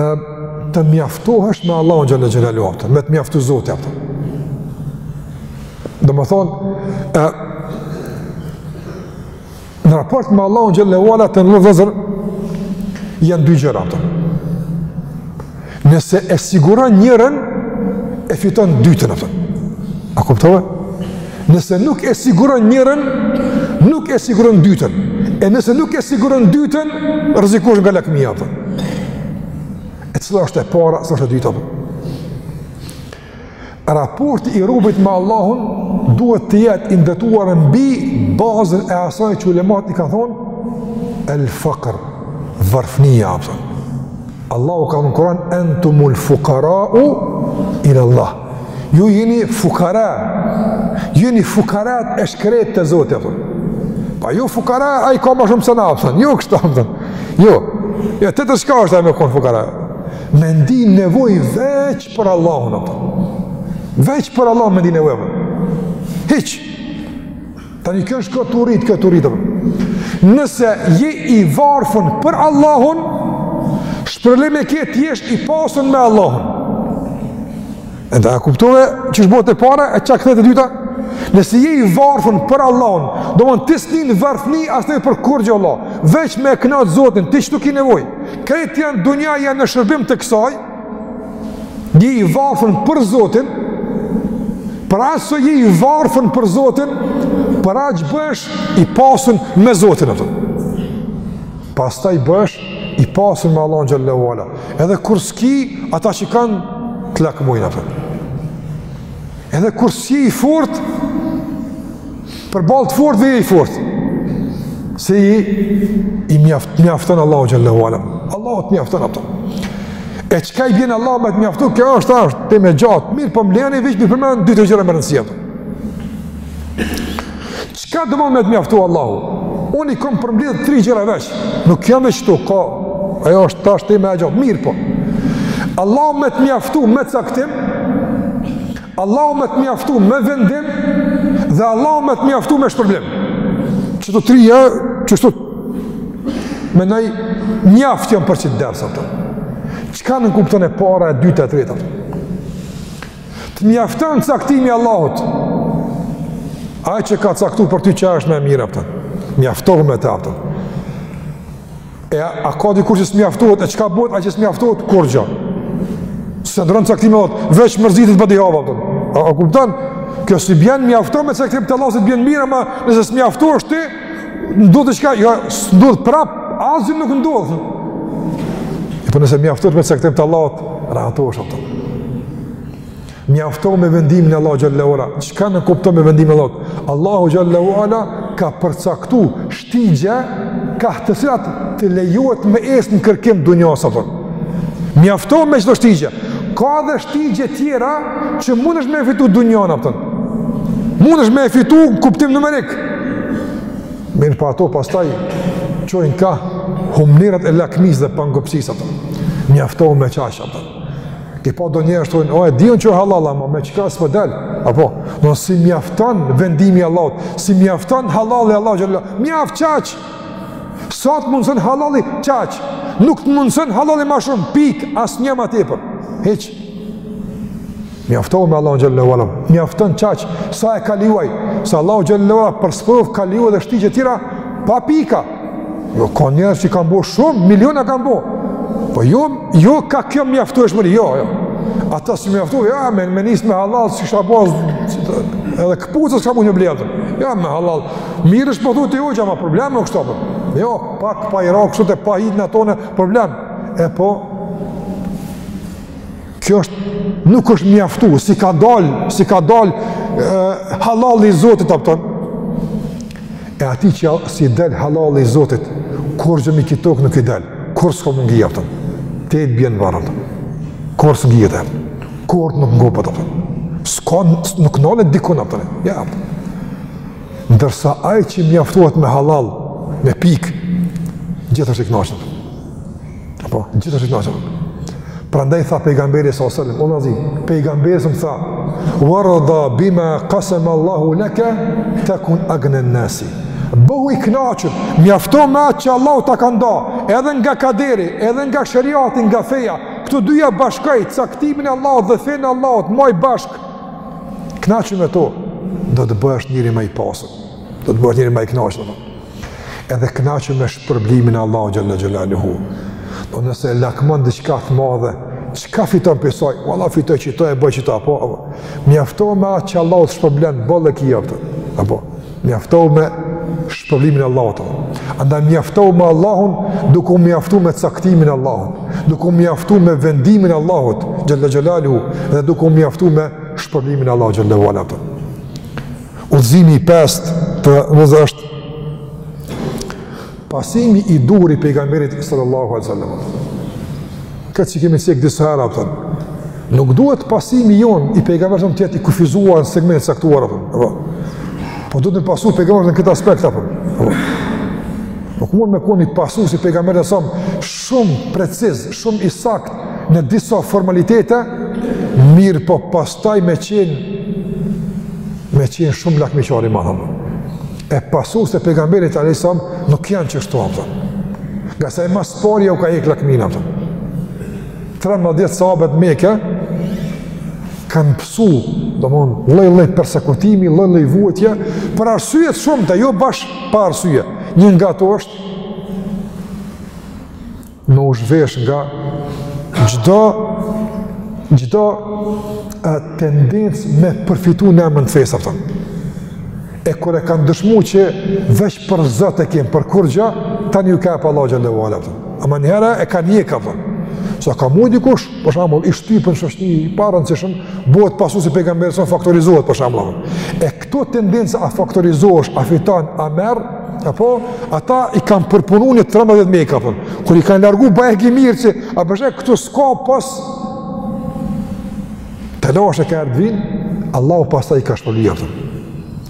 Të mjaftohesh me Allahun xhel-le xhelaluhu, a kupton, me të mjaftu Zoti, a kupton. Domethënë, e, Në raport me Allahun xhele ue ala të nderum vllezër janë dy gjëra a kupton. Nëse e siguron njërën, e fiton dytën a kupton. A kuptove? Nëse nuk e siguron njërën, nuk e siguron dytën. E nëse nuk e siguron dytën, rrezikohesh nga lakmia a kupton. E cila është e para, cila është e dyta? Raporti i robit me Allahun duhet të jetë i ndërtuar mbi bazën e asaj që ulemat i kanë thonë el fakr, varfnia a kupton. Allahu ka në Kur'an antumul fuqara'u ila Allah. Ju jeni fukara. Jeni fukarat e shkretë të Zotit a kupton. Po jo fukara ai ka ma shumë se na a kupton. Jo kështu a kupton. Jo. Jo jo, tjetër çka është me kon fukara. Me ndi nevojë veç për Allahun a kupton. Veç për Allahun me ndi nevojë. Hiç. Tani kjo është këtë urit, këtë urit. Nëse je i varfën për Allahun, shpërblim e ke të jesh i pasun me Allahun. E a kuptove qysh bohet e para, e çka kthehet e dyta? Nëse je i varfën për Allahun, domethënë ti s'nin varfni as ne për kurgjo illa. Veç me kënaqë Zotin, ti qitu ke nevojë. Krejt janë dunja janë në shërbim të kësaj, Je i varfën për Zotin, për aq sa je i varfën për Zotin, për aq bëhesh i pasun me Zotin a kupton. Pastaj bëhesh i pasun me Allahun xhele ue ala. Edhe kur s'ki, ata që kanë, të lakmojnë a kupton. Edhe kur s'ki i fort, Përballë të fortit je i fort. Se i, i mjaft, mjafton Allahu xhele ue ala. Allahu të mjafton a kupton. E çka i bjen Allahu me të mjaftu, kjo është tash temë e gjatë, mirëpo më lejoni veç me i përmend dy tri gjëra me rëndësi. Çka domethënë me të mjaftu Allahu? Unë i kom përmbledhë tri gjëra veç, nuk janë veç këto, ka, ajo është tash temë e gjatë, mirëpo. Allahu me të mjaftu me caktim, Allahu me të mjaftu me vendim dhe Allahu me të mjaftu me shpërblim. Qito trija, qështu menoj mjaft janë për qit ders a kupton. Çka nënkupton e para e dyta e treta? Të mjafton caktimi i Allahut. Ajo që ka caktu për ty që është më e mira a kupton. Mjaftohu me të a kupton. E a, a ka dikush që s'mjaftohet, e çka bëhet, ai që s'mjaftohet, kurgjo. S'e ndërron caktimin e Allahut, veç mërzitet badihava, a kupton. A, a kupton, kjo s'i bjen mjaftohu me caktim të Allahut bjen mirë, ama nëse s'mjaftohesh ti, ndodh diçka, jo, s'ndodh prap, asgjë nuk ndodh. E po nëse mjaftohesh me caktim të Allahut, rahatohesh, a kupton. Mjaftohu me vendimin e Allahut xhalla ue ala. Çka nënkupton me vendimin e Allahut? Allahu xhalla ue ala ka përcaktu shtigje kah të cilat të lejohet me ec në kërkim t'dunjasë, a kupton. Mjaftohu me qato shtigje. Ka edhe shtigje tjera që mundesh me e fitu dunjanë, a kupton. Mundesh me e fitu n'kuptim numerik. Mirëpo ato pastaj çojnë kah humnerat e lakmisë dhe pangopësisë, a kupton. Mjaftohu me qaq, a kupton. Ke pa do njerëz thojnë, o e di unë që hallall, ama me qeka s'po del, a kupton, s'i mjafton vendimi i Allahut, s'i mjafton hallalli i Allahut xhelle, mjaft qaq, sa të mundëson hallalli qaq, nuk të mundëson hallalli ma shumë, pikë, asnjë ma tepër, hiç, Mjaftohu me Allahun xhalla ue ala. Mjafton qaq sa e ka leju ai, se Allahu xhalla ue ala për sprovë ka leju edhe shtigje tjera pa pika. Jo ka njerëz që kanë bo shumë, miliona kanë bo. Po jo, jo ka kjo mjaftueshmëri, jo, jo. Ata s'i mjaftu, ja, me, me nisë me hallall, si shka baz, edhe këpucë s'ka mujt me ble. Ja, me hallall. Mirë është po thu të jo, ama problem në kështopër. Po. Jo, pak pa i rakë, sot e pa hitë në tone, problem. E po, Kjo është nuk është mjaftu, s'i ka dal, s'i ka dal hallalli i Zotit, a kupton. E atij që s'i del hallalli i Zotit, kurrgjë mi kit tokë nuk i del, kurrë s'ka me u ngi, a kupton. Te të bjen n'varr apo. Kurrë s'ngihet, kurrë nuk ngopet, a kupton. S'ka nuk nalet dikun, a kupton. Ja. Ndërsa ai që mjaftohet me hallall, me pikë, gjith asht i kënaqur. Apo, gjithë është i knaqën. Prandaj tha pejgamberi s.a.s. O vllazni, pejgamberi a.s. tha, Warda bima kaseme Allahu leke, tekun agna en-nasi. Bëhu i knaqën, mjaftohu me atë që Allahu ta ka nda, edhe nga kaderi, edhe nga sheriati, nga feja, këto dyja bashkoji, caktimin e Allahut dhe fenë e Allahut maji bashkë, knaqu me to, do të bëhesh njeri ma i pasën, do të bëhesh njeri ma i knaqën, Edhe kënaqu me shpërblimin e Allahut xhalla xhelaluhu. Po nëse lakmon diçka të madhe, çka fiton prej saj? Valla fitoj qeto e bëj qeta, a po. Mjaftohu me atë që Allahu të shpërblen boll që jepte. Apo mjaftohu me shpërblimin e Allahut. Andaj mjaftohu me Allahun, duke u mjaftuar me caktimin e Allahut, duke u mjaftuar me vendimin e Allahut xhalla xhelaluhu dhe duke u mjaftuar me shpërblimin e Allahut xhalla xhelaluhu. Udhëzimi i pestë të vëzë është pasimi i duhur i pejgamberit sallallahu alaihi wasallam. Këtë që kemi cek disa herë, a kupton, nuk duhet pasimi jonë i pejgamberit të jetë i kufizuar në segmente të caktuara apo. Apo. Po duhet me pasu pejgamberin në këtë aspekt, a kupton. Nuk mund me kon pasus i pejgamberit sa shumë preciz, shumë i sakt në disa formalitete, mirëpo pastaj me qenë, me qenë shumë lakmiqar i madh. E pasuesit e pejgamberit alejhi selam, nuk janë qeshtu, a kupton. Ngase e ma s'pari ju ka hjekë lakminë, a kupton. 13 vjet sahabët Mekë, kanë pësu, domethon, lloj-lloj persekutimi, lloj-lloj vuejtje, për arsye të shumta, jo bash pa arsye. Një nga to është, me u zhvesh nga çdo, çdo tendencë me përfitu në emën të fesë, a kupton. E kur e kanë dëshmu që veç për Zot e kemi, për kurgjë, tani ju ka jep Allahu xhele ve ala, a kupton. Ama njëherë e kanë hjek, a kupton. Sa ka mujt dikush, për shembull, i shtypun shoqni, i parëndësishëm, bëhet pasues i pejgamberit, sa faktorizohet, për shembull, a kupton. Këto tendenca a faktorizohesh, a fiton, a merr, apo ata i kanë përpunu në 13 Mekë, a kupton. Kur i kanë largu bajagi mirë që a bësh këtu s'ka pas telashe ka ardhin, Allahu pastaj i ka shpërbly, a kupton.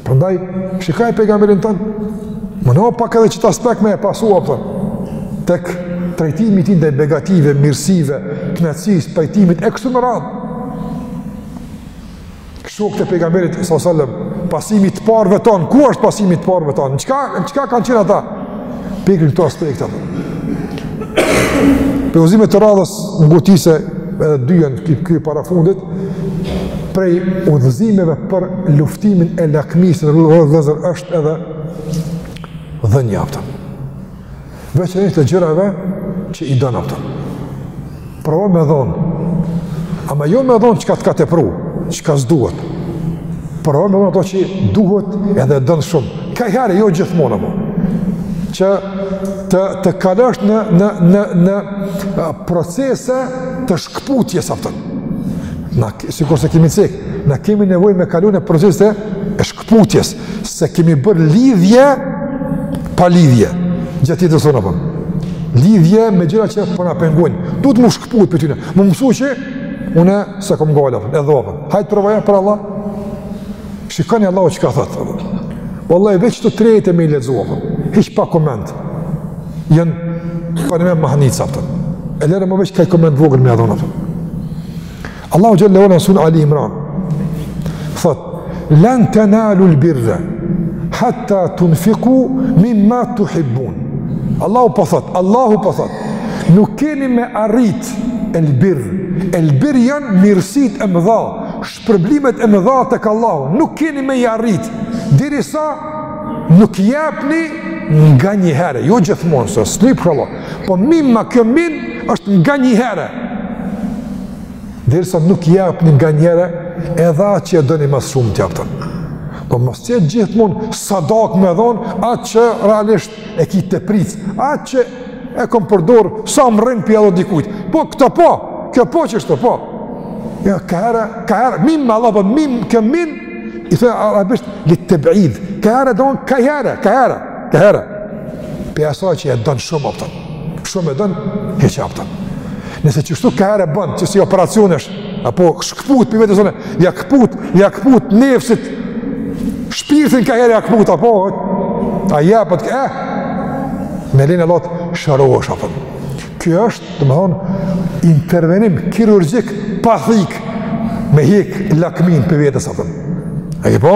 Prandaj shikoje pejgamberin tonë, mëno pak edhe qit aspekt me e pasu, a kupton. Tek trajtimi i tij ndaj begative, mirësive, kënaqësisë, pajtimit e kështu me radhë. Kështu këtë pejgamberit sallallahu alajhi wasallam, pasimi të parëve tonë, ku është pasimi të parëve tonë? Në çka kanë qenë ata? Pik në këto aspekte. Prej udhëzime të radhës nguti se edhe dy janë këtu, ky parafundit prej udhëzimeve për luftimin e lakmisë vëllezër është edhe dhënia, a kupton. Veçanërisht të gjërave që i don, a kupton. Provo me dhonë. Ama jo me dhonë çka të ka tepru, çka s'duhet. Provo me dhonë ato që duhet edhe don shumë. Kaniherë, jo gjithmonë, amo. Që të, të kalosh në, në, në, në procese të shkëputjes, a kupton. Na, sikurse kemi cek, na kemi nevoj me kalu në procese të Shkputjes, se kemi bërë lidhje pa lidhje, gjatë jetës tonë apo. Lidhje me gjëra që po na pengojnë. Duhet me u shkput prej tyne. Me u mësu që unë sa kam gjola, e dhova. Hajt provoje për Allah. Shikoni Allahu çka thot. Vallahi veç të tretë me i lexu. Hiç pa koment. Janë për me u mahnit, a kupton. E lëre më veç kaj koment vogël me dhonë. Allahu xhelle ue ala n'suren Ali Imran. Thot: "Lan tanalu al-birra hatta tunfiqu mimma tuhibbun." Allahu po thot, Allahu po thot, nuk keni me arrit elbir, elbir janë mirësit e mëdha, shpërblimet e mëdha tek Allahu, nuk keni me i arrit, derisa nuk jepni nganjëherë, jo gjithmonë, se s'lyp krejt Allahu, po mimma kjo min është nganjëherë, Derisa nuk japni nganjëherë, edhe atë që e doni ma s'shumti, a kupton. Po mos t'jetë gjithmonë sadakë me dhonë, atë që realisht e ki tepricë, atë që e kom përdorë, sa m'rrin po ja lo dikujt. Po këta po, kjo po që është po. Ja, ka herë, ka herë, mimma, Allah, po min, kjo min, i thë arabisht, lit-teb'id. Ka herë, ka herë, ka herë, ka herë. Pi asaj që e don shumë, a kupton. Shumë e don, heq, a kupton. Nëse qështu ka herë e bën, që si operacion ësht, apo shkëput pi vetes tone, ja këput, ja këput, nefësit, shpirtin ka herë ja këput, apo, e jap, eh, me len e lot, shërohesh, a kupton. Kjo është, domethonë, intervenim kirurgjik, pa thikë, me hikë lakminë pi vetes, a kupton. A je po?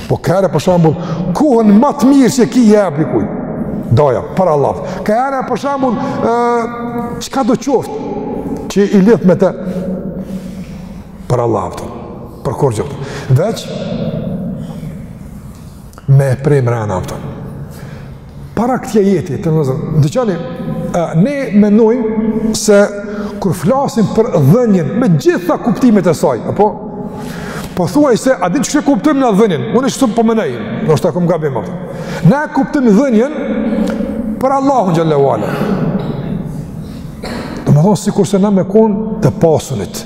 Po ka herë për shembull, kohën më të mirë që ki ja jep nikuj. Daja, për Allah. Ka herë për shembull, çka do qoftë që je lidhë me të? Për Allah, a kupton. Për kurgjo. Veç, me e pre mrena, a kupton. para këtij ajeti, vëllezër, deqani, ne menojmë se kur flasim për dhënien, me gjitha kuptimet e saj, apo, pothuajse, a din qysh e kuptojmë na dhënien, unë qështu po menoj, n'dashtë kom gabim, apo, na e kuptojmë dhënien për Allahun xhelle ue ala, domethonë sikurse na me konë të pasunit,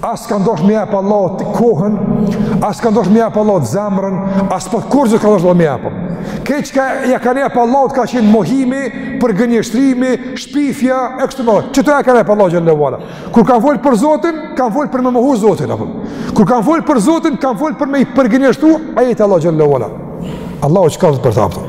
As kanë dasht me i jap Allahut kohën, as kanë dasht me i jap Allahut zemrën, as po kurgjo s'kanë dasht Allahut me jap. Krejt çka ja kanë jap Allahut ka qenë mohimi, përgënjeshtrimi, shpifja e kështu me radhë. Qëto ja kanë jap Allahut xhelle ue ala. Kur kanë fol për Zotin, kanë fol për me mohu Zotin apo. Kur kanë fol për Zotin, kanë fol për me i përgënjeshtru ajetet e Allahut xhelle ue ala. Allahu çka thotë për ta.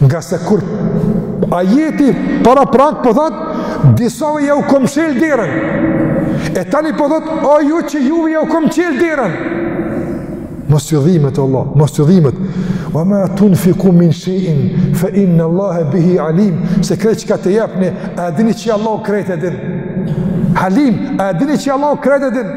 Ngase kur ajeti paraprak po thot, disave ja u kom mshel derën. E tani po thot, o ju që juve ja u kom çel derën. Mos ju dhimet, Allah, mos ju dhimet. Wa ma tunfiku min shej'in, fe innallahe bihi alim, se krejt çka të jepni, a dini që Allahu krejt e din. Alim, a dini që Allahu krejt e din.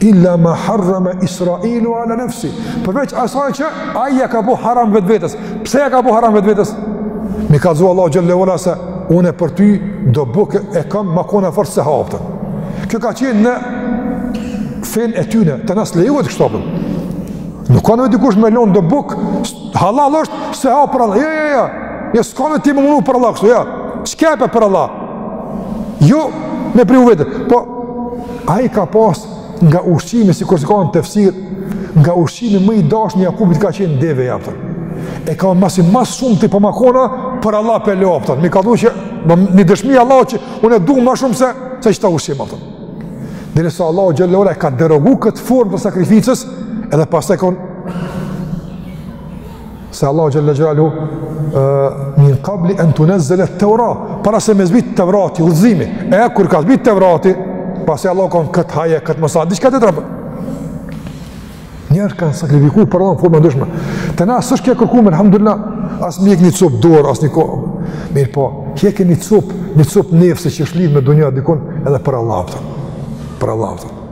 Illa ma harrama Israilu ala nafsi. Përveç asaj që ai ja ka bo haram vetvetes. Pse ja ka bo haram vetvetes? Me i kallzu Allahut xhelle ve ala se unë për ty do bukë e kam, ma ka ona fort, s'e ha, apton. Kjo ka qenë në fenë e tyne, te na s'lejohet kështu apo? Nuk ka nevojë dikush me lon do bukë, hallall është, s'e ha për Allah. Jo, jo, jo. Jo s'ka me ti më mundu për Allah kështu, jo. Çka ke jepe për Allah. Jo, me privu veten. Po Ai ka pas nga ushqimi sikur që ka në tefsir, nga ushqimi më i dashun i Jakubit ka qenë deveja, apton. E ka thonë masi ma së shumti po ma ka ona, po për Allah po e lo, apton. Me i kallzu që, më, një dëshmi Allah që unë e du ma shumë se, se qeta ushqim, apton. Derisa Allahu xhelle ve ala e ka derogu këtë formë të sakrificës, edhe pastaj ka thonë Se Allahu xhalla xhelalu min qabli an tunzal at-taura, para se me zbrit Tevrati, udhëzimi. E kur ka zbrit Tevrati, pastaj Allahu ka thonë kët haje, kët mos e ha, diçka tjetër apo. Njerëz kanë sakrifiku për Allah në forma të ndryshme. Te na s'është kjo e kërkume, alhamdulillah, as me hjek një copë dorë, as një komë. Mirëpo, kje ke një copë, një copë nefs që është lidhë me dunja dikon edhe për Allah. Për Allah. Për Allah.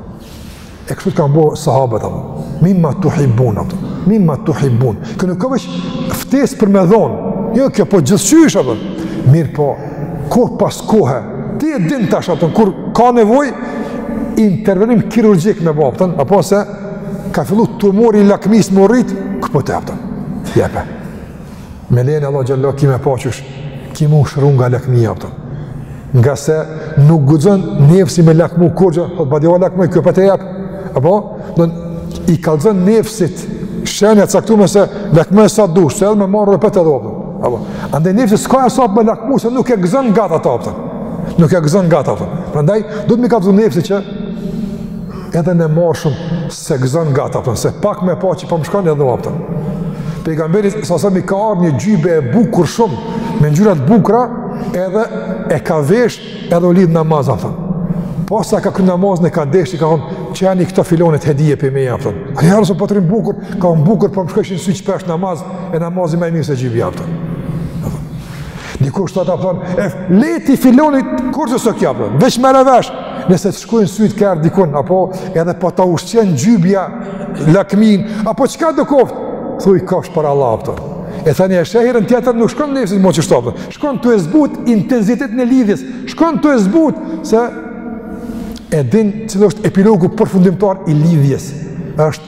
E kështu të kanë bo sahabët, apo. Mimma tuhibbun, apo. Mimma tuhibbun. Kjo nuk ka veç ftesë për me dhonë. Jo, kjo po gjithqysh, apo. Mirëpo, kohë pas kohe, ti e din tash, apo, kur ka nevojë intervenim kirurgjik me bo, apo, apo se ka fillu tumori i lakmisë m'u rrit, këpute, apo. Jepe. Me lejen e Allahut xhelle, ki me pa qysh ki me u shru nga lakmija, apo. Ngase nuk guxon nefsi me lakmu kurgjo, po ba dhe lakmoi, këpute jepe. Apo, do i kallzon nefsit shenja t'caktume se lakmo sa dush, se edhe me marrë apet e dho, apton. Apo, andaj nefsi s'ka hesap me lakmu se nuk e gëzon gatë atë, apton. Nuk e gëzon gatë, apton. Prandaj duhet me i kallzu nefsit që edhe n'e marrsh shumë s'e gëzon gatë, apton, se pak me pa që po më shkon edhe më, apton. Pejgamberit salallahu alejhi ve selem i ka ardhë një xhybe e bukur shumë, me ngjyra t'bukra, edhe e ka vesh edhe u lidhë n'namaz, apton. Posa ka kry namazin e ka desh, i ka thonë, çonjani këto filonit hedije prej meje, apton. Ja Resulallah po të rrin bukur, ka thonë bukur, po më shkojshin sytë shpesh n'namaz, e namazi ma i mirë se xhybja, apton. Dikush thotë, apo thonë, e lehtë filonit, kur të së kja për, veç merre vesh, nëse të shkojnë sytë kah dikun, apo edhe po ta ushqen xhybja lakminë, apo çka do koftë, thuj kjo është për Allah, apton. E tani e sheh herën tjetër nuk shkon nefsi tu e shtu, po shkon tu e zbut intensitetin e lidhjes, shkon tu e zbut se e din cili është epilogu përfundimtar i lidhjes, është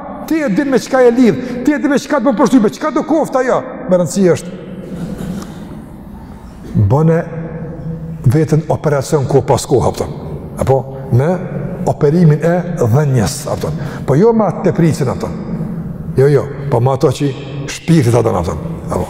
Ti e din me çka e lidh, ti e din me çka të bën përshtypje, çka do koftë ajo? Me rëndësi është. Bëne veten operacion kohë pas kohe, kupton. Apo me operimin e dhënies, kupton. Po jo me atë tepricën, kupton. Jo, jo, po me ato që shpirti ta don, kupton. Apo.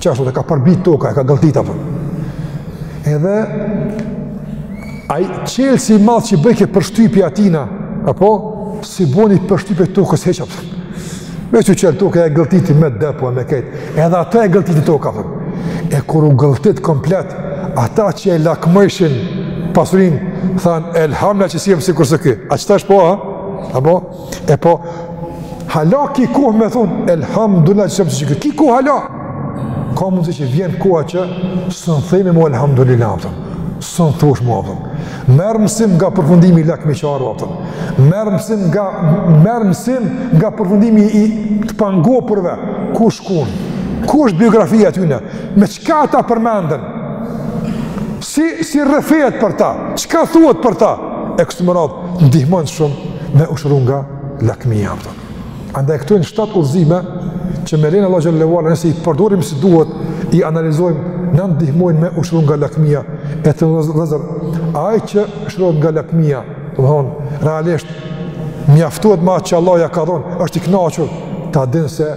qashtu e ka përbi toka, e ka gëlltit, kupton. Edhe, ai çelësi i madh që i bëjke përshtypje atina, apo, s'i boni përshtypje tokës hiç, kupton. Me u çel toka e gëlltiti me depo e me kejt, edhe ata e gëlltiti toka. E kur u gëlltit komplet, ata që e lakmojshin pasurinë, thanë, elhamdulilah që s'jem sikurse ky. A qe tash po, a? Apo, E po, hala ki kohë me thonë, elhamdulilah që s'je sikurse ky, ki kohë hala, ka mundësi që vjen koha që s'un themi mo elhamdulilah, s'un thush mo, kupton, merr mësim nga përfundimi i lakmiqarëve, kupton, merr mësim nga, merr mësim nga përfundimi i të pangopërve, ku shkun, ku është biografia e tyne, me çka ata përmenden, Si, si rrëfehet për ta, çka thuhet për ta, e kështu me radhë, ndihmon shumë me u shëru nga lakmia. Andaj këto janë shtatë udhëzime, që me lejen e Allahut xhele ve ala, nëse i përdorim si duhet, i analizojmë, na ndihmojnë me u shëru nga lakmia, e vëllezër, ai që shërohet nga lakmia, domethonë, realisht, mjaftohet me atë që Allahu ja ka dhonë, është i knaqur, ta dinë se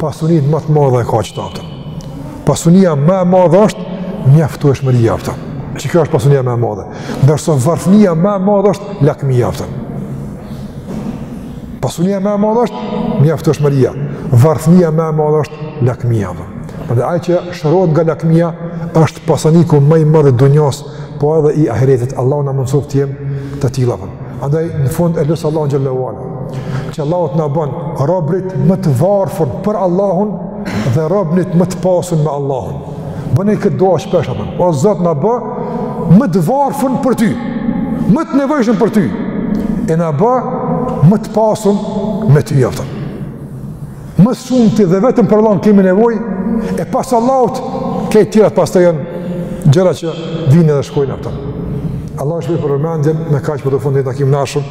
pasuninë më të madhe e ka qeta Pasunia më e madhe është mjaftueshmëria, kupton. Që kjo është pasunia më e madhe. Ndërsa varfënia më e madhe është lakmia, kupton. Pasunia më e madhe është mjaftueshmëria. Varfënia më e madhe është lakmia, kupton. Dhe ai që shërohet nga lakmia është pasaniku më i madh i dunjos po edhe i ahiretit. Allahu na mundësoftë të jem të tillë. Andaj në fund e lus Allahun xhele ve ala. Që Allahu të na bën robërit më të varfun për Allahun dhe robërit më të pasun me Allahun. Bëni këtë dua shpesh apo. O Zot na bë më të varfun për ty. Më të nevojshëm për ty. E na bë më të pasun me ty, kupton. Më shumti dhe vetëm për Allahun kemi nevojë e pas Allahut kejt tjerat pastaj janë gjëra që vijnë dhe shkojnë, kupton. Allahu ju shpërbleftë për vëmendjen, me kaq përfundojmë, deri në takimin e ardhshëm.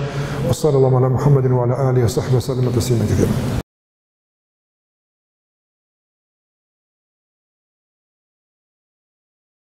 Sallallahu ala Muhammedin wa ala alihi wa sahbihi wa sallam tasliman kathira.